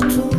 嗯。